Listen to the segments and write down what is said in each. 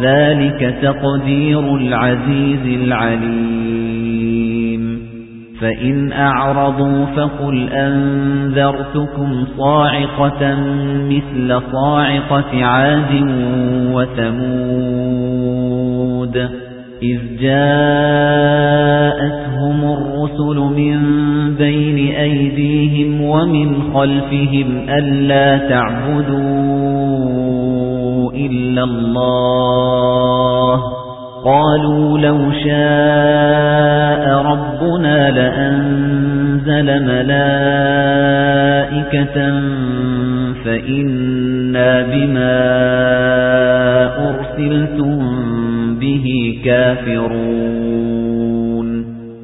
ذلك تقدير العزيز العليم. فإن أعرضوا فقل أنذرتكم صاعقة مثل صاعقة عاد وثمود. إذ جاءتهم الرسل من بين أيديهم ومن خلفهم ألا تعبدوا إلا الله. قالوا لو شاء ربنا لأنزل ملائكة فإنا بما أرسلتم به كافرون.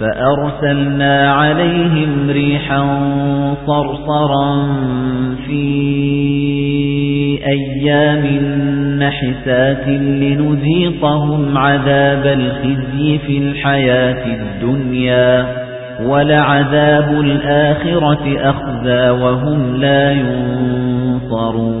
فأرسلنا عليهم ريحا صرصرا في أيام نحسات لنذيقهم عذاب الخزي في الحياة الدنيا ولعذاب الآخرة أخذى وهم لا ينصرون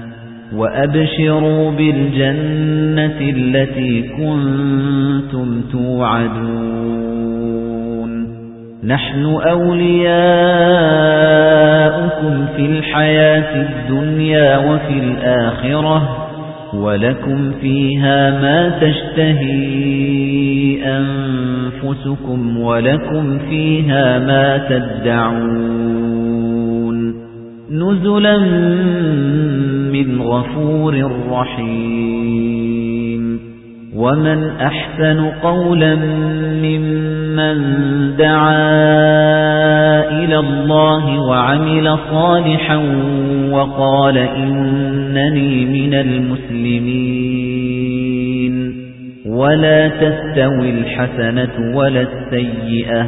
وَأَبْشِرُوا بِالْجَنَّةِ الَّتِي كُنتُمْ تُوعَدُونَ. نَحْنُ أَوْلِيَاؤُكُمْ فِي الْحَيَاةِ الدُّنْيَا وَفِي الْآخِرَةِ وَلَكُمْ فِيهَا مَا تَشْتَهِي أَنفُسُكُمْ وَلَكُمْ فِيهَا مَا تَدَّعُونَ. نُزُلًا غَفُورٍ رَّحِيمٍ. وَمَنْ أَحْسَنُ قَوْلًا مِّمَّن دَعَا إِلَى اللَّهِ وَعَمِلَ صَالِحًا وَقَالَ إِنَّنِي مِنَ الْمُسْلِمِينَ. ولا تستوي الحسنة ولا السيئة.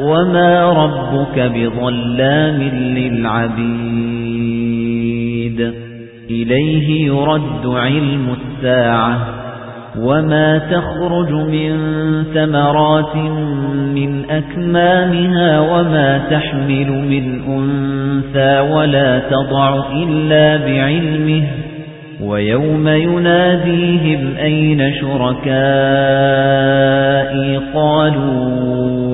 وما ربك بظلام للعبيد إليه يرد علم الساعة وما تخرج من ثمرات من أكمامها وما تحمل من أنثى ولا تضع إلا بعلمه ويوم يناديهم أين شركائي قالوا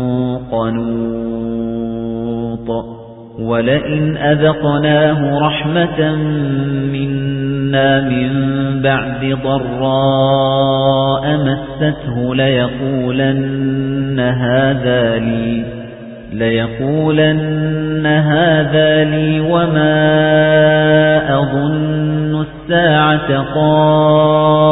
قنوط ولئن أذقناه رحمة منا من بعد ضراء مسته ليقولن هذا لي ليقولن هذا لي وما أظن الساعة قائمة